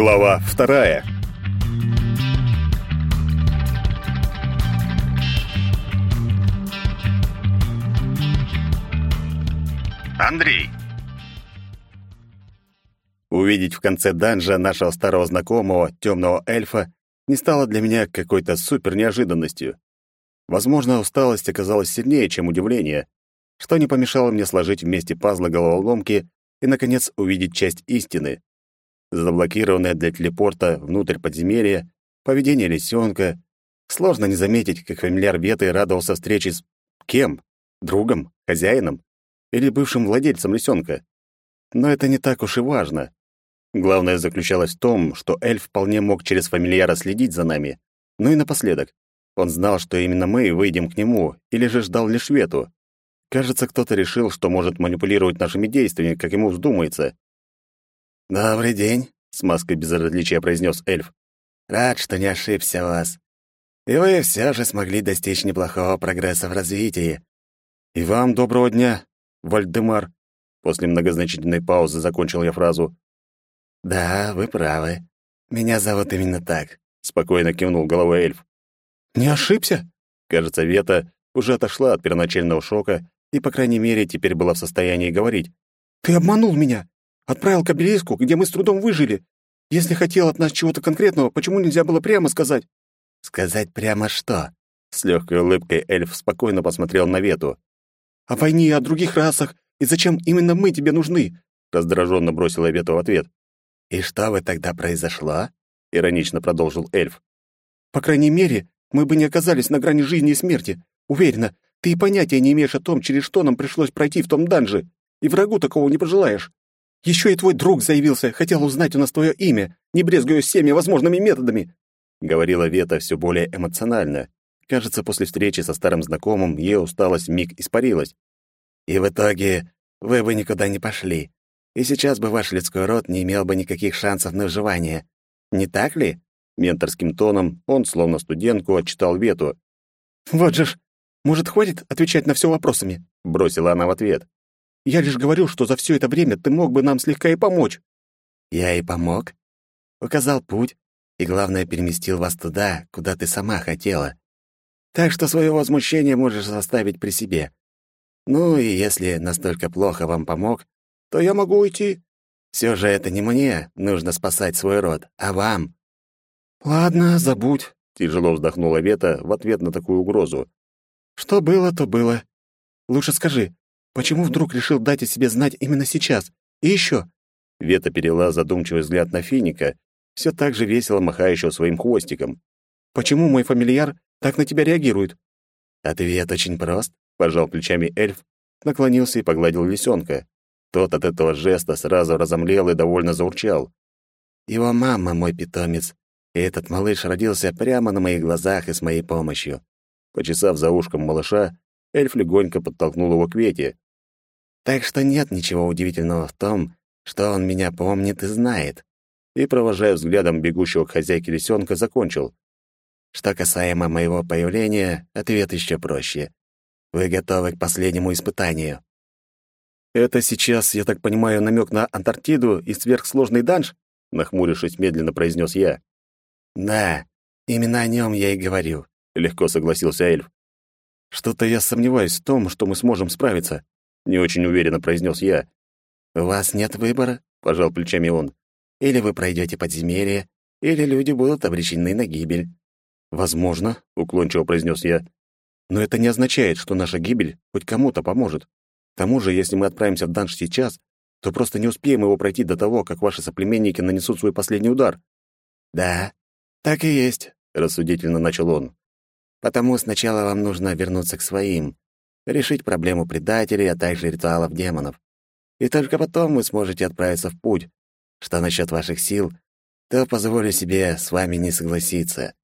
Глава вторая. Андрей. Увидеть в конце данжа нашего старого знакомого, темного эльфа, не стало для меня какой-то супер неожиданностью. Возможно, усталость оказалась сильнее, чем удивление, что не помешало мне сложить вместе пазлы головоломки и, наконец, увидеть часть истины. Заблокированное для телепорта внутрь подземелья, поведение лисенка. Сложно не заметить, как фамильяр Веты радовался встрече с... кем? Другом? Хозяином? Или бывшим владельцем лисенка? Но это не так уж и важно. Главное заключалось в том, что эльф вполне мог через фамильяра следить за нами. Ну и напоследок. Он знал, что именно мы выйдем к нему, или же ждал лишь Вету. Кажется, кто-то решил, что может манипулировать нашими действиями, как ему вздумается. «Добрый день», — с маской безразличия произнес эльф. «Рад, что не ошибся вас. И вы все же смогли достичь неплохого прогресса в развитии». «И вам доброго дня, Вальдемар», — после многозначительной паузы закончил я фразу. «Да, вы правы. Меня зовут именно так», — спокойно кивнул головой эльф. «Не ошибся?» Кажется, Вета уже отошла от первоначального шока и, по крайней мере, теперь была в состоянии говорить. «Ты обманул меня! Отправил к обелиску, где мы с трудом выжили! Если хотел от нас чего-то конкретного, почему нельзя было прямо сказать?» «Сказать прямо что?» С легкой улыбкой эльф спокойно посмотрел на Вету. «О войне, о других расах, и зачем именно мы тебе нужны?» Раздраженно бросила Вету в ответ. «И что бы тогда произошло?» — иронично продолжил эльф. «По крайней мере, мы бы не оказались на грани жизни и смерти. Уверена, ты и понятия не имеешь о том, через что нам пришлось пройти в том данже, и врагу такого не пожелаешь. Еще и твой друг заявился, хотел узнать у нас твое имя, не брезгуя всеми возможными методами», — говорила Вета все более эмоционально. Кажется, после встречи со старым знакомым ее усталость миг испарилась. «И в итоге вы бы никуда не пошли, и сейчас бы ваш людской род не имел бы никаких шансов на выживание. Не так ли?» Менторским тоном он, словно студентку, отчитал Вету. «Вот же ж, может, хватит отвечать на все вопросами?» — бросила она в ответ. «Я лишь говорю, что за все это время ты мог бы нам слегка и помочь». «Я и помог. Указал путь, и, главное, переместил вас туда, куда ты сама хотела. Так что свое возмущение можешь оставить при себе. Ну и если настолько плохо вам помог, то я могу уйти. Все же это не мне нужно спасать свой род, а вам». «Ладно, забудь», — тяжело вздохнула Вета в ответ на такую угрозу. Что было, то было. Лучше скажи, почему вдруг решил дать о себе знать именно сейчас? И еще. Вета перела задумчивый взгляд на Финика, все так же весело махающего своим хвостиком. Почему мой фамильяр так на тебя реагирует? Ответ очень прост, пожал плечами эльф, наклонился и погладил лисенка. Тот от этого жеста сразу разомлел и довольно заурчал. Его мама мой питомец, и этот малыш родился прямо на моих глазах и с моей помощью. Почесав за ушком малыша, эльф легонько подтолкнул его к Вете. «Так что нет ничего удивительного в том, что он меня помнит и знает». И, провожая взглядом бегущего к хозяйке лисенка, закончил. «Что касаемо моего появления, ответ еще проще. Вы готовы к последнему испытанию». «Это сейчас, я так понимаю, намек на Антарктиду и сверхсложный данж?» Нахмурившись, медленно произнес я. «Да, именно о нем я и говорю легко согласился эльф. Что-то я сомневаюсь в том, что мы сможем справиться, не очень уверенно произнес я. У вас нет выбора, пожал плечами он. Или вы пройдете подземелье, или люди будут обречены на гибель. Возможно, уклончиво произнес я. Но это не означает, что наша гибель хоть кому-то поможет. К тому же, если мы отправимся в данж сейчас, то просто не успеем его пройти до того, как ваши соплеменники нанесут свой последний удар. Да, так и есть, рассудительно начал он. Потому сначала вам нужно вернуться к своим, решить проблему предателей, а также ритуалов демонов. И только потом вы сможете отправиться в путь. Что насчет ваших сил, то позволю себе с вами не согласиться.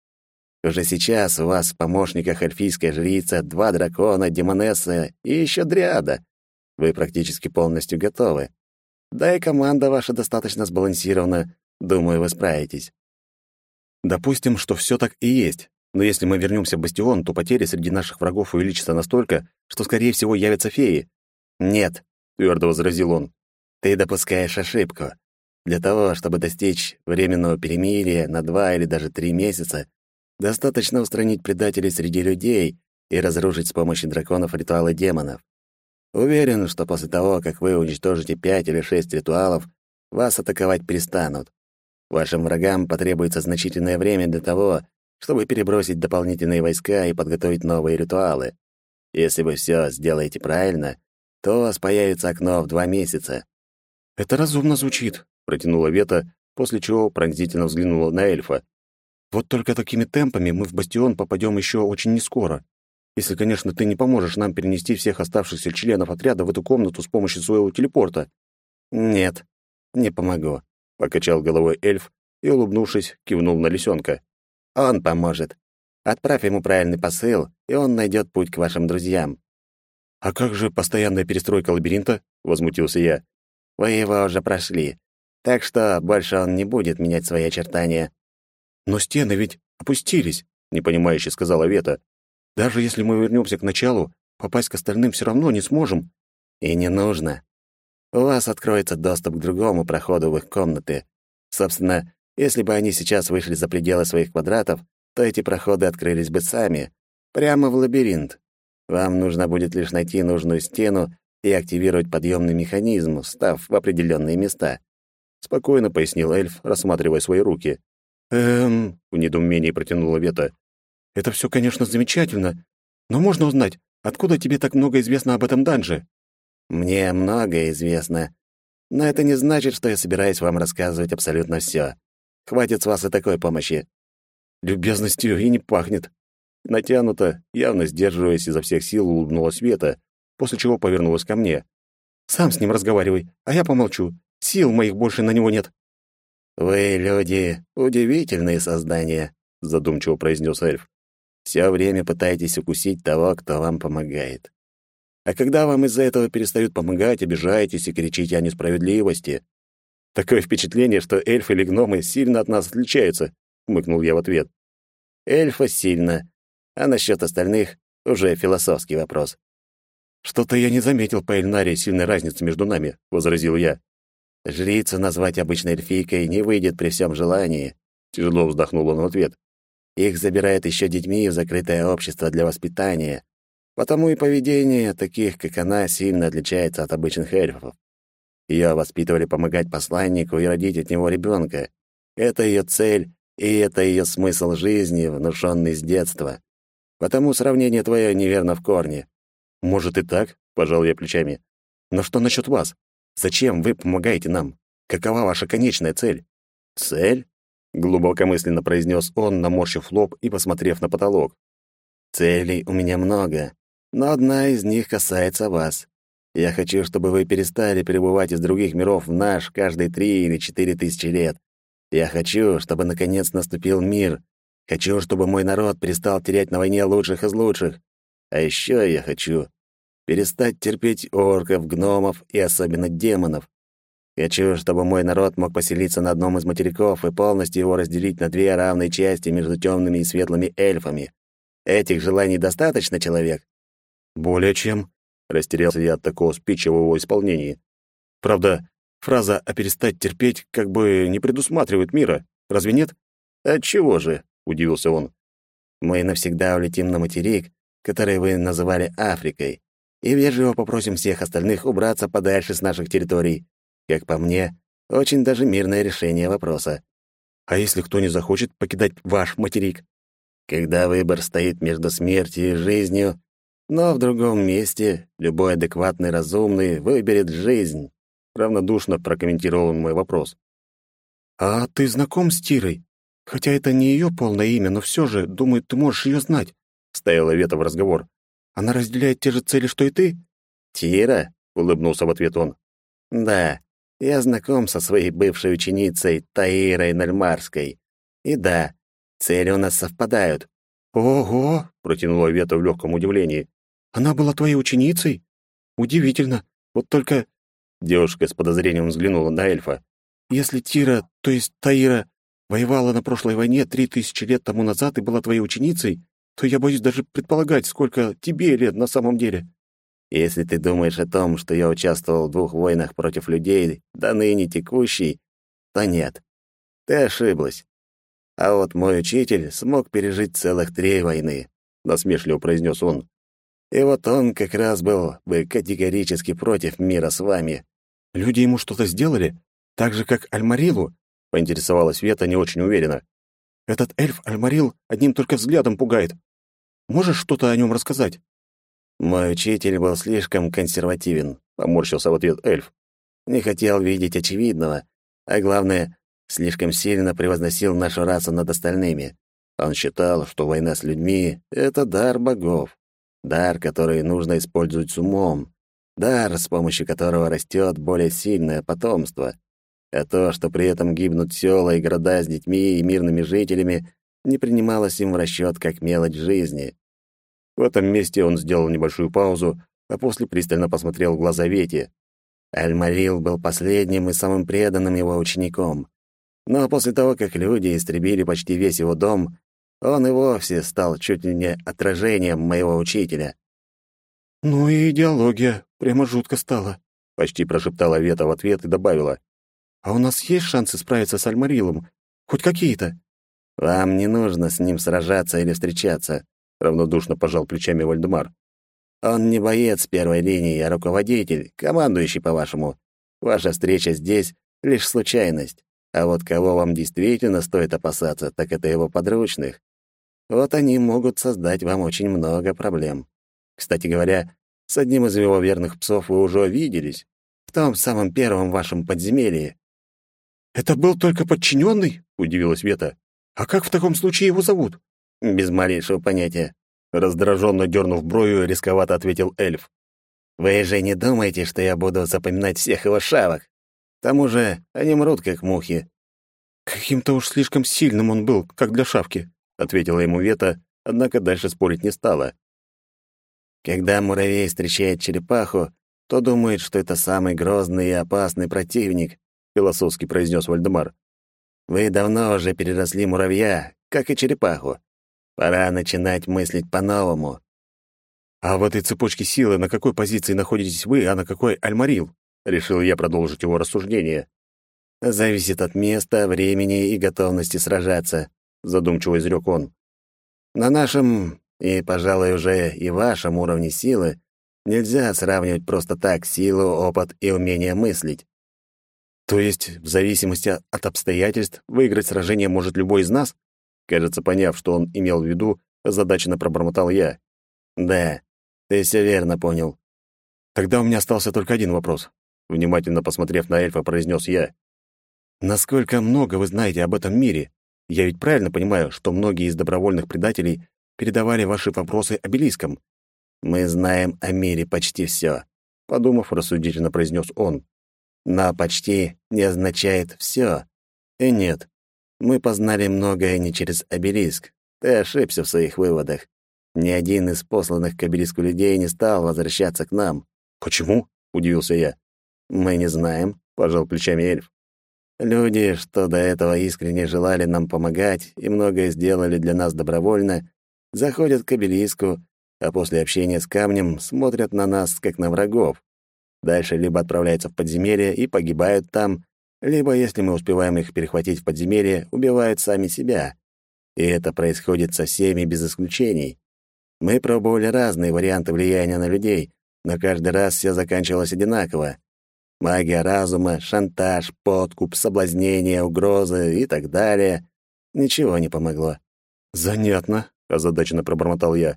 Уже сейчас у вас в помощниках эльфийская жрица, два дракона, демонесса и еще дриада. Вы практически полностью готовы. Да и команда ваша достаточно сбалансирована. Думаю, вы справитесь. Допустим, что все так и есть. Но если мы вернемся в бастион, то потери среди наших врагов увеличатся настолько, что, скорее всего, явятся феи. «Нет», — твердо возразил он. «Ты допускаешь ошибку. Для того, чтобы достичь временного перемирия на два или даже три месяца, достаточно устранить предателей среди людей и разрушить с помощью драконов ритуалы демонов. Уверен, что после того, как вы уничтожите пять или шесть ритуалов, вас атаковать перестанут. Вашим врагам потребуется значительное время для того, чтобы перебросить дополнительные войска и подготовить новые ритуалы. Если вы все сделаете правильно, то у вас появится окно в два месяца. «Это разумно звучит», — протянула Вета, после чего пронзительно взглянула на эльфа. «Вот только такими темпами мы в бастион попадем еще очень нескоро. Если, конечно, ты не поможешь нам перенести всех оставшихся членов отряда в эту комнату с помощью своего телепорта». «Нет, не помогу», — покачал головой эльф и, улыбнувшись, кивнул на лисенка. «Он поможет. Отправь ему правильный посыл, и он найдет путь к вашим друзьям». «А как же постоянная перестройка лабиринта?» — возмутился я. «Вы его уже прошли, так что больше он не будет менять свои очертания». «Но стены ведь опустились», — непонимающе сказала Вета. Даже если мы вернемся к началу, попасть к остальным все равно не сможем. И не нужно. У вас откроется доступ к другому проходу в их комнаты. Собственно, если бы они сейчас вышли за пределы своих квадратов, то эти проходы открылись бы сами, прямо в лабиринт. Вам нужно будет лишь найти нужную стену и активировать подъемный механизм, встав в определенные места. Спокойно пояснил эльф, рассматривая свои руки. «Эм...» — в недоумении протянула Вета. Это все, конечно, замечательно, но можно узнать, откуда тебе так много известно об этом данже? Мне многое известно, но это не значит, что я собираюсь вам рассказывать абсолютно все. Хватит с вас и такой помощи. Любезностью и не пахнет. Натянуто, явно сдерживаясь изо всех сил, улыбнулась Света, после чего повернулась ко мне. «Сам с ним разговаривай, а я помолчу. Сил моих больше на него нет». «Вы, люди, удивительные создания», — задумчиво произнес эльф. Все время пытаетесь укусить того, кто вам помогает. А когда вам из-за этого перестают помогать, обижаетесь и кричите о несправедливости. Такое впечатление, что эльфы или гномы сильно от нас отличаются, хмыкнул я в ответ. Эльфа сильно, а насчет остальных уже философский вопрос. Что-то я не заметил по Эльнаре сильной разницы между нами, возразил я. Жрицу назвать обычной эльфийкой не выйдет при всем желании, тяжело вздохнул он в ответ. Их забирают еще детьми в закрытое общество для воспитания. Потому и поведение таких, как она, сильно отличается от обычных эльфов. Ее воспитывали помогать посланнику и родить от него ребенка. Это ее цель, и это ее смысл жизни, внушенный с детства. Потому сравнение твое неверно в корне. Может и так, пожал я плечами. Но что насчет вас? Зачем вы помогаете нам? Какова ваша конечная цель? Цель? глубокомысленно произнес он, наморщив лоб и посмотрев на потолок. Целей у меня много, но одна из них касается вас. Я хочу, чтобы вы перестали перебывать из других миров в наш каждые три или четыре тысячи лет. Я хочу, чтобы наконец наступил мир. Хочу, чтобы мой народ перестал терять на войне лучших из лучших. А еще я хочу перестать терпеть орков, гномов и особенно демонов. Хочу, чтобы мой народ мог поселиться на одном из материков и полностью его разделить на две равные части между темными и светлыми эльфами. Этих желаний достаточно, человек? Более чем, растерялся я от такого спича в его исполнении. Правда, фраза «а перестать терпеть» как бы не предусматривает мира, разве нет? Отчего же? удивился он. Мы навсегда улетим на материк, который вы называли Африкой, и вежливо попросим всех остальных убраться подальше с наших территорий. Как по мне, очень даже мирное решение вопроса. А если кто не захочет покидать ваш материк? Когда выбор стоит между смертью и жизнью, но в другом месте любой адекватный разумный выберет жизнь. Равнодушно прокомментировал он мой вопрос. «А ты знаком с Тирой? Хотя это не ее полное имя, но все же, думаю, ты можешь ее знать», — вставила Вета в разговор. «Она разделяет те же цели, что и ты?» «Тира?» — улыбнулся в ответ он. «Да, я знаком со своей бывшей ученицей Таирой Нальмарской. И да, цели у нас совпадают. Ого, протянула Вета в легком удивлении. Она была твоей ученицей? Удивительно. Вот только Девушка с подозрением взглянула на эльфа. Если Тира, то есть Таира, воевала на прошлой войне три тысячи лет тому назад и была твоей ученицей, то я боюсь даже предполагать, сколько тебе лет на самом деле. Если ты думаешь о том, что я участвовал в двух войнах против людей, до ныне текущей, то нет. Ты ошиблась. А вот мой учитель смог пережить целых три войны, насмешливо произнес он. И вот он как раз был бы категорически против мира с вами. Люди ему что-то сделали? Так же, как Альмарилу? Поинтересовалась Вета не очень уверенно. Этот эльф Альмарил одним только взглядом пугает. Можешь что-то о нем рассказать? Мой учитель был слишком консервативен, поморщился в ответ эльф. Не хотел видеть очевидного, а главное, слишком сильно превозносил нашу расу над остальными. Он считал, что война с людьми — это дар богов. Дар, который нужно использовать с умом. Дар, с помощью которого растет более сильное потомство. А то, что при этом гибнут села и города с детьми и мирными жителями, не принималось им в расчет как мелочь жизни. В этом месте он сделал небольшую паузу, а после пристально посмотрел в глаза Вети. Аль-Марил был последним и самым преданным его учеником. Но после того, как люди истребили почти весь его дом, он и вовсе стал чуть ли не отражением моего учителя. «Ну и идеология, прямо жутко стала», — почти прошептала Вета в ответ и добавила. «А у нас есть шансы справиться с Альмарилом? Хоть какие-то?» «Вам не нужно с ним сражаться или встречаться», — равнодушно пожал плечами Вальдемар. «Он не боец первой линии, а руководитель, командующий, по-вашему. Ваша встреча здесь — лишь случайность. А вот кого вам действительно стоит опасаться, так это его подручных. Вот они могут создать вам очень много проблем. Кстати говоря, с одним из его верных псов вы уже виделись. В том самом первом вашем подземелье. «Это был только подчиненный?» — удивилась Вета. «А как в таком случае его зовут?» «Без малейшего понятия». Раздраженно дернув бровью, рисковато ответил эльф. «Вы же не думаете, что я буду запоминать всех его шавок? К тому же они мрут, как мухи». «Каким-то уж слишком сильным он был, как для шавки», — ответила ему Вета, однако дальше спорить не стала. «Когда муравей встречает черепаху, то думает, что это самый грозный и опасный противник», — философски произнес Вальдемар. «Вы давно уже переросли муравья, как и черепаху. Пора начинать мыслить по-новому». «А в этой цепочке силы на какой позиции находитесь вы, а на какой Альмарил?» — решил я продолжить его рассуждение. «Зависит от места, времени и готовности сражаться», задумчиво изрек он. На нашем и, пожалуй, уже и вашем уровне силы нельзя сравнивать просто так силу, опыт и умение мыслить. То есть, в зависимости от обстоятельств, выиграть сражение может любой из нас? Кажется, поняв, что он имел в виду, озадаченно пробормотал я. Да, ты все верно понял. Тогда у меня остался только один вопрос. Внимательно посмотрев на эльфа, произнес я. Насколько много вы знаете об этом мире? Я ведь правильно понимаю, что многие из добровольных предателей передавали ваши вопросы обелискам. Мы знаем о мире почти все, подумав, рассудительно произнес он. Но почти не означает все. И нет, мы познали многое не через обелиск. Ты ошибся в своих выводах. Ни один из посланных к обелиску людей не стал возвращаться к нам. Почему? удивился я. Мы не знаем, пожал плечами эльф. Люди, что до этого искренне желали нам помогать и многое сделали для нас добровольно, заходят к обелиску, а после общения с камнем смотрят на нас, как на врагов. Дальше либо отправляются в подземелье и погибают там, либо, если мы успеваем их перехватить в подземелье, убивают сами себя. И это происходит со всеми без исключений. Мы пробовали разные варианты влияния на людей, но каждый раз все заканчивалось одинаково. Магия разума, шантаж, подкуп, соблазнение, угрозы и так далее. Ничего не помогло. «Занятно», — озадаченно пробормотал я.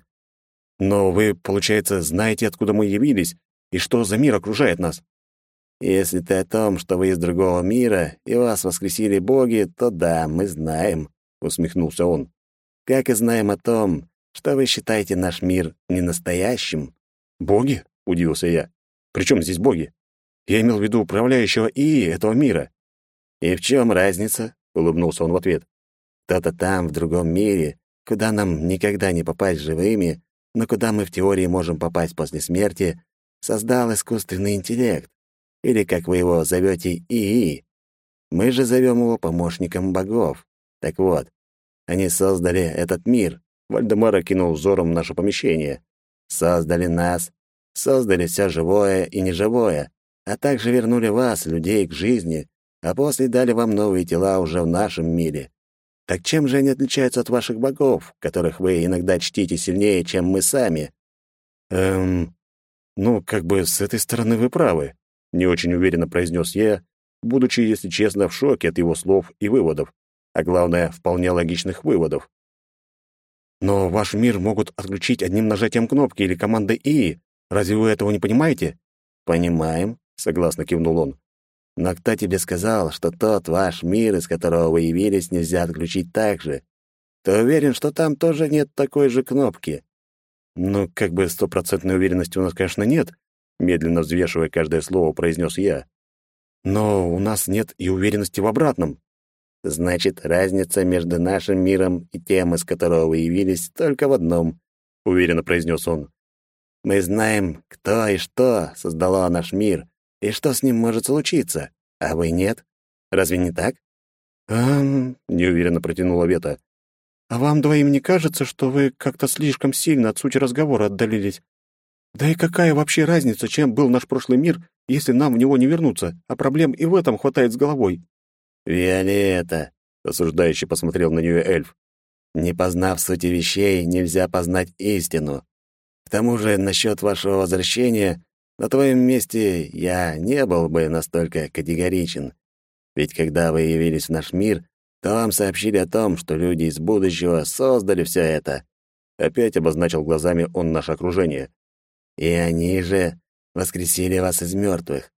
«Но вы, получается, знаете, откуда мы явились и что за мир окружает нас?» «Если ты о том, что вы из другого мира и вас воскресили боги, то да, мы знаем», — усмехнулся он. «Как и знаем о том, что вы считаете наш мир ненастоящим». «Боги?» — удивился я. «При чем здесь боги?» Я имел в виду управляющего ИИ этого мира. И в чем разница? улыбнулся он в ответ. Кто-то там, в другом мире, куда нам никогда не попасть живыми, но куда мы в теории можем попасть после смерти, создал искусственный интеллект, или, как вы его зовете, ИИ. Мы же зовем его помощником богов. Так вот, они создали этот мир. Вальдемар окинул взором наше помещение. Создали нас, создали все живое и неживое, а также вернули вас, людей, к жизни, а после дали вам новые тела уже в нашем мире. Так чем же они отличаются от ваших богов, которых вы иногда чтите сильнее, чем мы сами? Эм, ну, как бы с этой стороны вы правы, не очень уверенно произнес я, будучи, если честно, в шоке от его слов и выводов, а главное, вполне логичных выводов. Но ваш мир могут отключить одним нажатием кнопки или командой ИИ. Разве вы этого не понимаете? Понимаем, согласно кивнул он. Но кто тебе сказал, что тот ваш мир, из которого вы явились, нельзя отключить так же? Ты уверен, что там тоже нет такой же кнопки? Ну, как бы стопроцентной уверенности у нас, конечно, нет, медленно взвешивая каждое слово, произнес я. Но у нас нет и уверенности в обратном. Значит, разница между нашим миром и тем, из которого вы явились, только в одном, уверенно произнес он. Мы знаем, кто и что создало наш мир, и что с ним может случиться? А вы нет? Разве не так? Эм, неуверенно протянула Вета. А вам двоим не кажется, что вы как-то слишком сильно от сути разговора отдалились? Да и какая вообще разница, чем был наш прошлый мир, если нам в него не вернуться, а проблем и в этом хватает с головой? Виолетта, осуждающе посмотрел на нее эльф. Не познав сути вещей, нельзя познать истину. К тому же, насчет вашего возвращения, на твоем месте я не был бы настолько категоричен. Ведь когда вы явились в наш мир, то вам сообщили о том, что люди из будущего создали все это. Опять обозначил глазами он наше окружение. И они же воскресили вас из мертвых.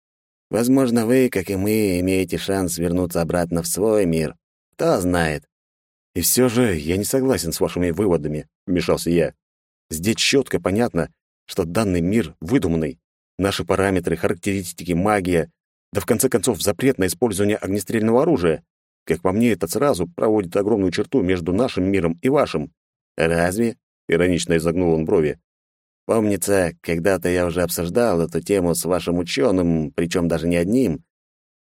Возможно, вы, как и мы, имеете шанс вернуться обратно в свой мир. Кто знает. И все же я не согласен с вашими выводами, вмешался я. Здесь четко понятно, что данный мир выдуманный. Наши параметры, характеристики, магия, да в конце концов запрет на использование огнестрельного оружия. Как по мне, это сразу проводит огромную черту между нашим миром и вашим. Разве? Иронично изогнул он брови. Помнится, когда-то я уже обсуждал эту тему с вашим ученым, причем даже не одним.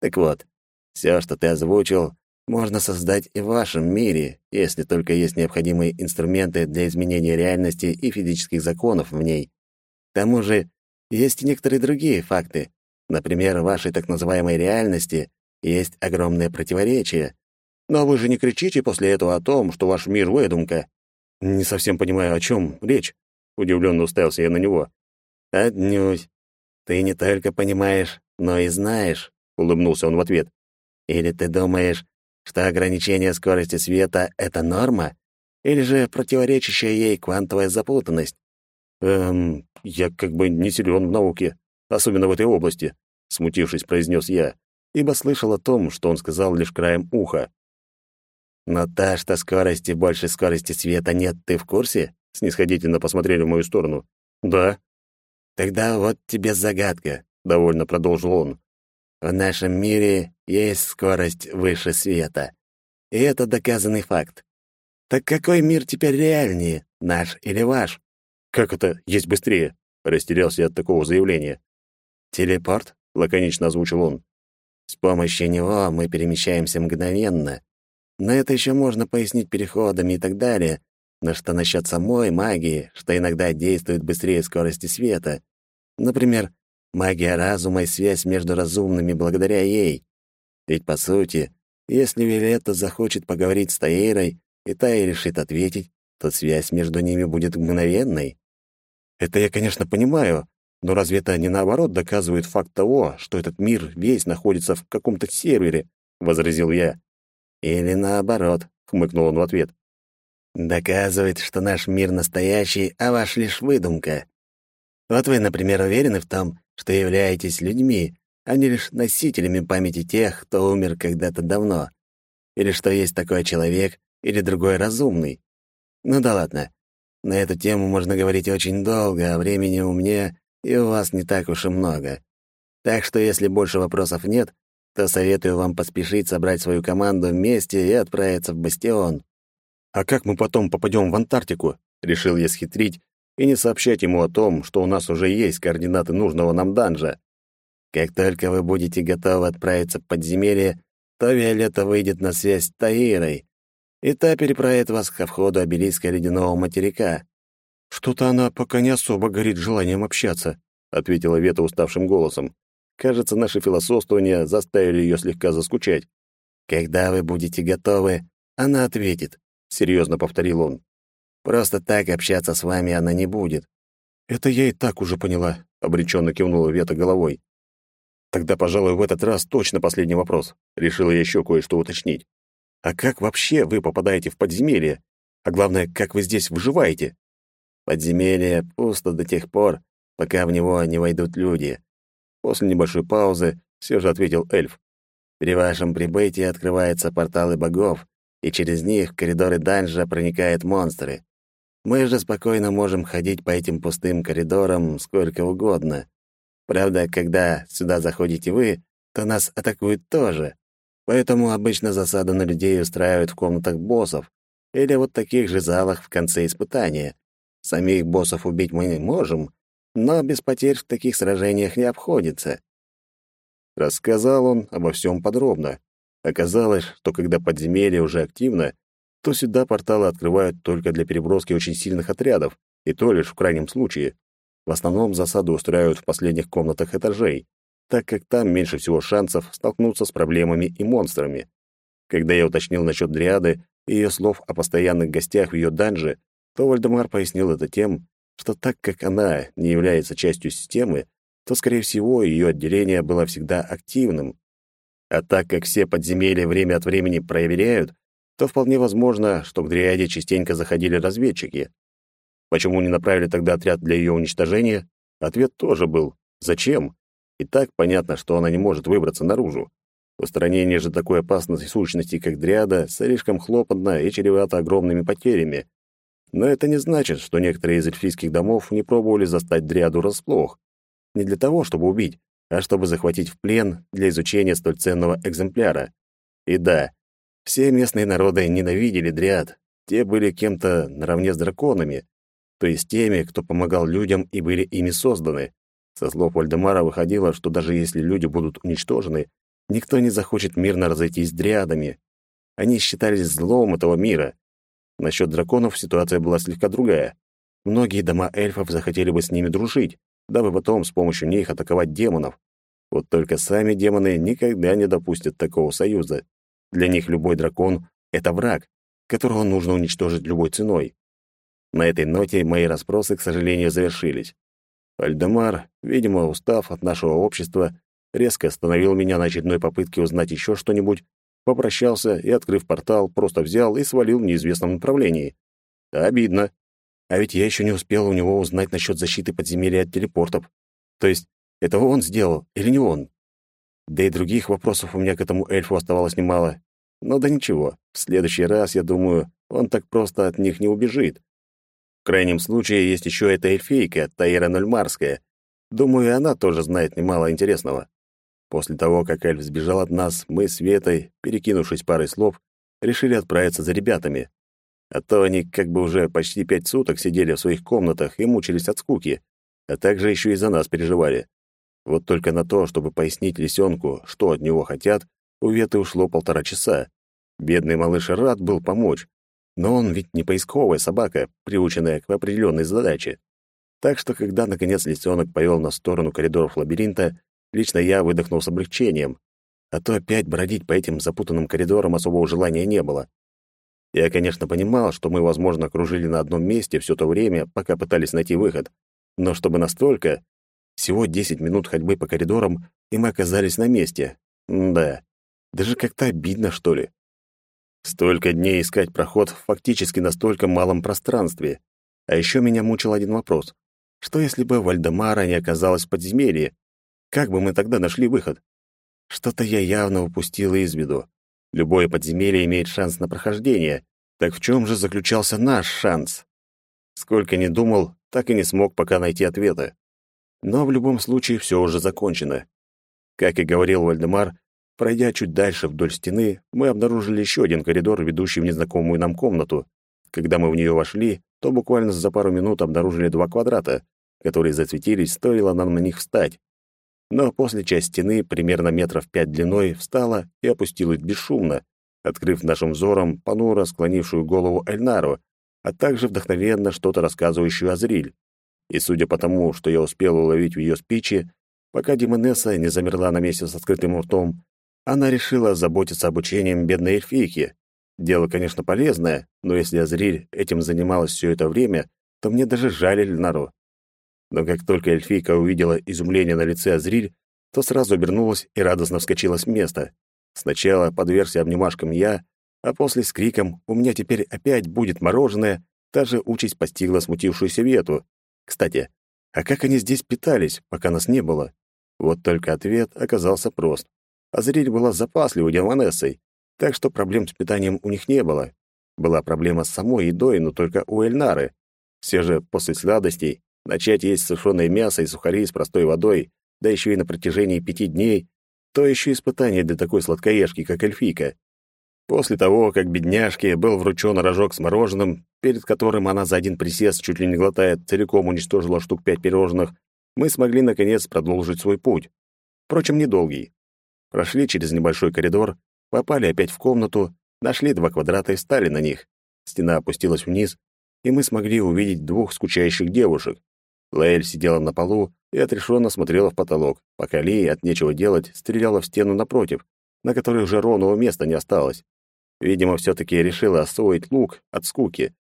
Так вот, все, что ты озвучил, можно создать и в вашем мире, если только есть необходимые инструменты для изменения реальности и физических законов в ней. К тому же, есть и некоторые другие факты. Например, в вашей так называемой реальности есть огромное противоречие. Но вы же не кричите после этого о том, что ваш мир — выдумка. Не совсем понимаю, о чем речь. Удивленно уставился я на него. «Отнюдь. Ты не только понимаешь, но и знаешь», — улыбнулся он в ответ. «Или ты думаешь, что ограничение скорости света — это норма? Или же противоречащая ей квантовая запутанность? «Эм, я как бы не силен в науке, особенно в этой области», — смутившись, произнес я, ибо слышал о том, что он сказал лишь краем уха. «Но та, что скорости больше скорости света нет, ты в курсе?» — снисходительно посмотрели в мою сторону. «Да». «Тогда вот тебе загадка», — довольно продолжил он. «В нашем мире есть скорость выше света. И это доказанный факт. Так какой мир теперь реальнее, наш или ваш?» «Как это есть быстрее?» — растерялся я от такого заявления. «Телепорт?» — лаконично озвучил он. «С помощью него мы перемещаемся мгновенно. Но это еще можно пояснить переходами и так далее. Но что насчет самой магии, что иногда действует быстрее скорости света? Например, магия разума и связь между разумными благодаря ей. Ведь, по сути, если Виолетта захочет поговорить с Таирой, и та решит ответить, то связь между ними будет мгновенной. Это я, конечно, понимаю, но разве это не наоборот доказывает факт того, что этот мир весь находится в каком-то сервере, возразил я. Или наоборот, хмыкнул он в ответ. Доказывает, что наш мир настоящий, а ваш лишь выдумка. Вот вы, например, уверены в том, что являетесь людьми, а не лишь носителями памяти тех, кто умер когда-то давно. Или что есть такой человек или другой разумный. Ну да ладно. На эту тему можно говорить очень долго, а времени у меня и у вас не так уж и много. Так что если больше вопросов нет, то советую вам поспешить собрать свою команду вместе и отправиться в Бастион. А как мы потом попадем в Антарктику? Решил я схитрить и не сообщать ему о том, что у нас уже есть координаты нужного нам данжа. Как только вы будете готовы отправиться в подземелье, то Виолетта выйдет на связь с Таирой, и та переправит вас ко входу обелиска ледяного материка. Что-то она пока не особо горит желанием общаться, ответила Вета уставшим голосом. Кажется, наши философствования заставили ее слегка заскучать. «Когда вы будете готовы, она ответит», — серьезно повторил он. «Просто так общаться с вами она не будет». «Это я и так уже поняла», — обреченно кивнула Вета головой. «Тогда, пожалуй, в этот раз точно последний вопрос. Решила я еще кое-что уточнить. А как вообще вы попадаете в подземелье? А главное, как вы здесь выживаете?» «Подземелье пусто до тех пор, пока в него не войдут люди». После небольшой паузы все же ответил эльф. При вашем прибытии открываются порталы богов, и через них в коридоры данжа проникают монстры. Мы же спокойно можем ходить по этим пустым коридорам сколько угодно. Правда, когда сюда заходите вы, то нас атакуют тоже. Поэтому обычно засаду на людей устраивают в комнатах боссов или вот таких же залах в конце испытания. Самих боссов убить мы не можем, но без потерь в таких сражениях не обходится. Рассказал он обо всем подробно. Оказалось, что когда подземелье уже активно, то сюда порталы открывают только для переброски очень сильных отрядов, и то лишь в крайнем случае. В основном засаду устраивают в последних комнатах этажей, так как там меньше всего шансов столкнуться с проблемами и монстрами. Когда я уточнил насчет Дриады и ее слов о постоянных гостях в ее данже, то Вальдемар пояснил это тем, что так как она не является частью системы, то, скорее всего, ее отделение было всегда активным. А так как все подземелья время от времени проверяют, то вполне возможно, что к Дриаде частенько заходили разведчики. Почему не направили тогда отряд для ее уничтожения? Ответ тоже был «Зачем?» И так понятно, что она не может выбраться наружу. Устранение же такой опасной сущности, как Дриада, слишком хлопотно и чревато огромными потерями. Но это не значит, что некоторые из эльфийских домов не пробовали застать Дриаду расплох. Не для того, чтобы убить, а чтобы захватить в плен для изучения столь ценного экземпляра. И да, все местные народы ненавидели дриад. Те были кем-то наравне с драконами, то есть теми, кто помогал людям и были ими созданы. Со слов Вальдемара выходило, что даже если люди будут уничтожены, никто не захочет мирно разойтись с дриадами. Они считались злом этого мира. Насчет драконов ситуация была слегка другая. Многие дома эльфов захотели бы с ними дружить, дабы потом с помощью них атаковать демонов. Вот только сами демоны никогда не допустят такого союза. Для них любой дракон — это враг, которого нужно уничтожить любой ценой. На этой ноте мои расспросы, к сожалению, завершились. Альдемар, видимо, устав от нашего общества, резко остановил меня на очередной попытке узнать еще что-нибудь, попрощался и, открыв портал, просто взял и свалил в неизвестном направлении. Обидно. А ведь я еще не успел у него узнать насчет защиты подземелья от телепортов. То есть, это он сделал или не он? Да и других вопросов у меня к этому эльфу оставалось немало. Но да ничего, в следующий раз, я думаю, он так просто от них не убежит. В крайнем случае, есть еще эта эльфийка, Таира Нольмарская. Думаю, и она тоже знает немало интересного. После того, как эльф сбежал от нас, мы с Ветой, перекинувшись парой слов, решили отправиться за ребятами. А то они как бы уже почти пять суток сидели в своих комнатах и мучились от скуки, а также еще и за нас переживали. Вот только на то, чтобы пояснить лисенку, что от него хотят, у Веты ушло полтора часа. Бедный малыш рад был помочь, но он ведь не поисковая собака, приученная к определенной задаче. Так что, когда, наконец, лисенок повел нас в сторону коридоров лабиринта, лично я выдохнул с облегчением, а то опять бродить по этим запутанным коридорам особого желания не было. Я, конечно, понимал, что мы, возможно, кружили на одном месте все то время, пока пытались найти выход. Но чтобы настолько... Всего 10 минут ходьбы по коридорам, и мы оказались на месте. М да, даже как-то обидно, что ли. Столько дней искать проход фактически на столько малом пространстве. А еще меня мучил один вопрос. Что если бы Вальдемара не оказалась в подземелье? Как бы мы тогда нашли выход? Что-то я явно упустил из виду. Любое подземелье имеет шанс на прохождение. Так в чем же заключался наш шанс? Сколько ни думал, так и не смог пока найти ответа. Но в любом случае все уже закончено. Как и говорил Вальдемар, пройдя чуть дальше вдоль стены, мы обнаружили еще один коридор, ведущий в незнакомую нам комнату. Когда мы в нее вошли, то буквально за пару минут обнаружили два квадрата, которые засветились, стоило нам на них встать но после часть стены, примерно метров пять длиной, встала и опустилась бесшумно, открыв нашим взором понуро склонившую голову Эльнару, а также вдохновенно что-то рассказывающую Азриль. И судя по тому, что я успел уловить в ее спиче, Пока Демонесса не замерла на месте с открытым ртом, она решила заботиться обучением бедной эльфийки. Дело, конечно, полезное, но если Азриль этим занималась все это время, то мне даже жаль Эльнару. Но как только эльфийка увидела изумление на лице Азриль, то сразу обернулась и радостно вскочила с места. Сначала подвергся обнимашкам я, а после с криком «У меня теперь опять будет мороженое!» та же участь постигла смутившуюся Вету. Кстати, а как они здесь питались, пока нас не было? Вот только ответ оказался прост. Азриль была запасливой демонессой, так что проблем с питанием у них не было. Была проблема с самой едой, но только у Эльнары. Все же после сладостей начать есть сушеное мясо и сухари с простой водой, да еще и на протяжении пяти дней, то еще испытание для такой сладкоежки, как эльфийка. После того, как бедняжке был вручен рожок с мороженым, перед которым она за один присест чуть ли не глотает, целиком уничтожила штук пять пирожных, мы смогли, наконец, продолжить свой путь. Впрочем, недолгий. Прошли через небольшой коридор, попали опять в комнату, нашли два квадрата и встали на них. Стена опустилась вниз, и мы смогли увидеть двух скучающих девушек. Лаэль сидела на полу и отрешенно смотрела в потолок, пока Ли от нечего делать стреляла в стену напротив, на которой уже ровного места не осталось. Видимо, все-таки решила освоить лук от скуки.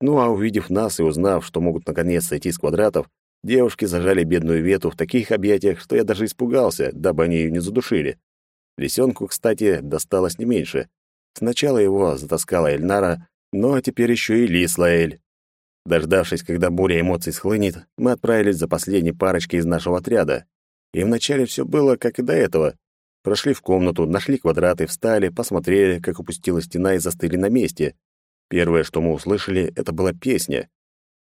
Ну а увидев нас и узнав, что могут наконец сойти с квадратов, Девушки зажали бедную вету в таких объятиях, что я даже испугался, дабы они ее не задушили. Лисенку, кстати, досталось не меньше. Сначала его затаскала Эльнара, но теперь еще и Лис Лаэль. Дождавшись, когда буря эмоций схлынет, мы отправились за последней парочкой из нашего отряда. И вначале все было, как и до этого. Прошли в комнату, нашли квадраты, встали, посмотрели, как опустилась стена и застыли на месте. Первое, что мы услышали, это была песня.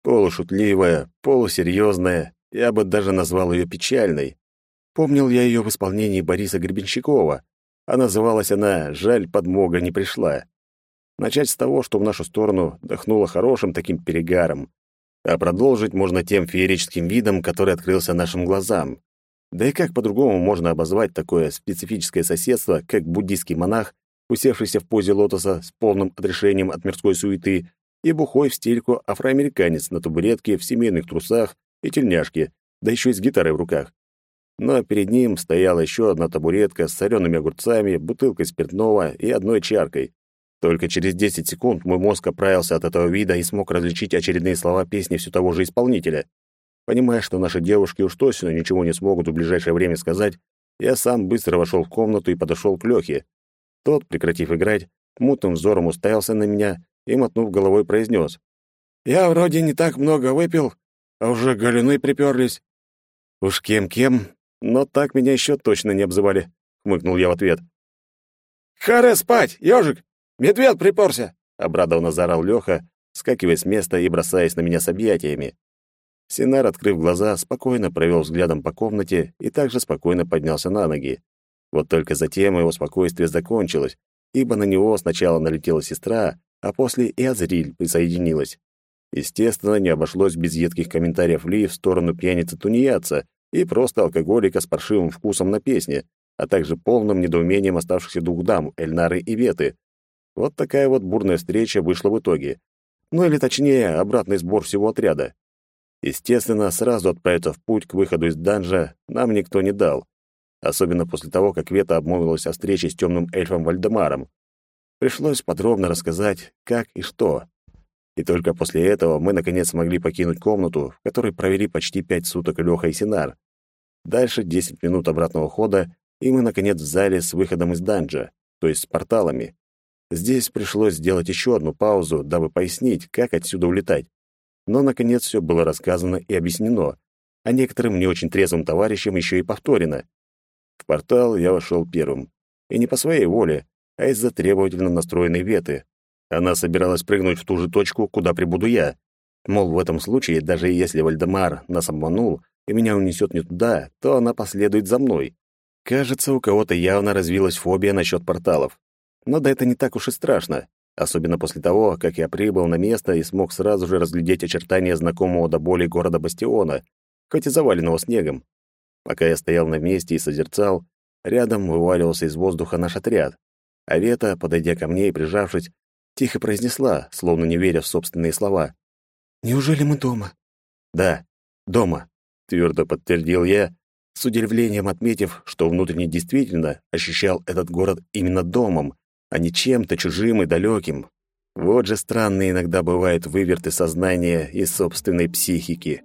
Полушутливая, полусерьезная, я бы даже назвал ее печальной. Помнил я ее в исполнении Бориса Гребенщикова, а называлась она «Жаль, подмога не пришла». Начать с того, что в нашу сторону дохнуло хорошим таким перегаром, а продолжить можно тем феерическим видом, который открылся нашим глазам. Да и как по-другому можно обозвать такое специфическое соседство, как буддийский монах, усевшийся в позе лотоса с полным отрешением от мирской суеты, и бухой в стельку афроамериканец на табуретке в семейных трусах и тельняшке, да еще и с гитарой в руках. Но перед ним стояла еще одна табуретка с солеными огурцами, бутылкой спиртного и одной чаркой. Только через 10 секунд мой мозг оправился от этого вида и смог различить очередные слова песни все того же исполнителя. Понимая, что наши девушки уж точно ничего не смогут в ближайшее время сказать, я сам быстро вошел в комнату и подошел к Лехе. Тот, прекратив играть, мутным взором уставился на меня и, мотнув головой, произнес. «Я вроде не так много выпил, а уже галюны приперлись». «Уж кем-кем, но так меня еще точно не обзывали», — хмыкнул я в ответ. «Харе спать, ежик! Медведь приперся!» — обрадованно заорал Леха, скакивая с места и бросаясь на меня с объятиями. Синар, открыв глаза, спокойно провел взглядом по комнате и также спокойно поднялся на ноги. Вот только затем его спокойствие закончилось, ибо на него сначала налетела сестра, а после и Азриль присоединилась. Естественно, не обошлось без едких комментариев Ли в сторону пьяницы-тунеядца и просто алкоголика с паршивым вкусом на песне, а также полным недоумением оставшихся двух дам, Эльнары и Веты. Вот такая вот бурная встреча вышла в итоге. Ну или точнее, обратный сбор всего отряда. Естественно, сразу отправиться в путь к выходу из данжа нам никто не дал. Особенно после того, как Вета обмолвилась о встрече с темным эльфом Вальдемаром. Пришлось подробно рассказать, как и что. И только после этого мы, наконец, смогли покинуть комнату, в которой провели почти пять суток Лёха и Синар. Дальше 10 минут обратного хода, и мы, наконец, в зале с выходом из данжа, то есть с порталами. Здесь пришлось сделать еще одну паузу, дабы пояснить, как отсюда улетать. Но, наконец, все было рассказано и объяснено, а некоторым не очень трезвым товарищам еще и повторено. В портал я вошел первым. И не по своей воле, а из-за требовательно настроенной веты. Она собиралась прыгнуть в ту же точку, куда прибуду я. Мол, в этом случае, даже если Вальдемар нас обманул и меня унесет не туда, то она последует за мной. Кажется, у кого-то явно развилась фобия насчет порталов. Но да это не так уж и страшно, особенно после того, как я прибыл на место и смог сразу же разглядеть очертания знакомого до боли города Бастиона, хоть и заваленного снегом. Пока я стоял на месте и созерцал, рядом вываливался из воздуха наш отряд. А Вета, подойдя ко мне и прижавшись, тихо произнесла, словно не веря в собственные слова. «Неужели мы дома?» «Да, дома», — твердо подтвердил я, с удивлением отметив, что внутренне действительно ощущал этот город именно домом, а не чем-то чужим и далеким. Вот же странные иногда бывают выверты сознания и собственной психики.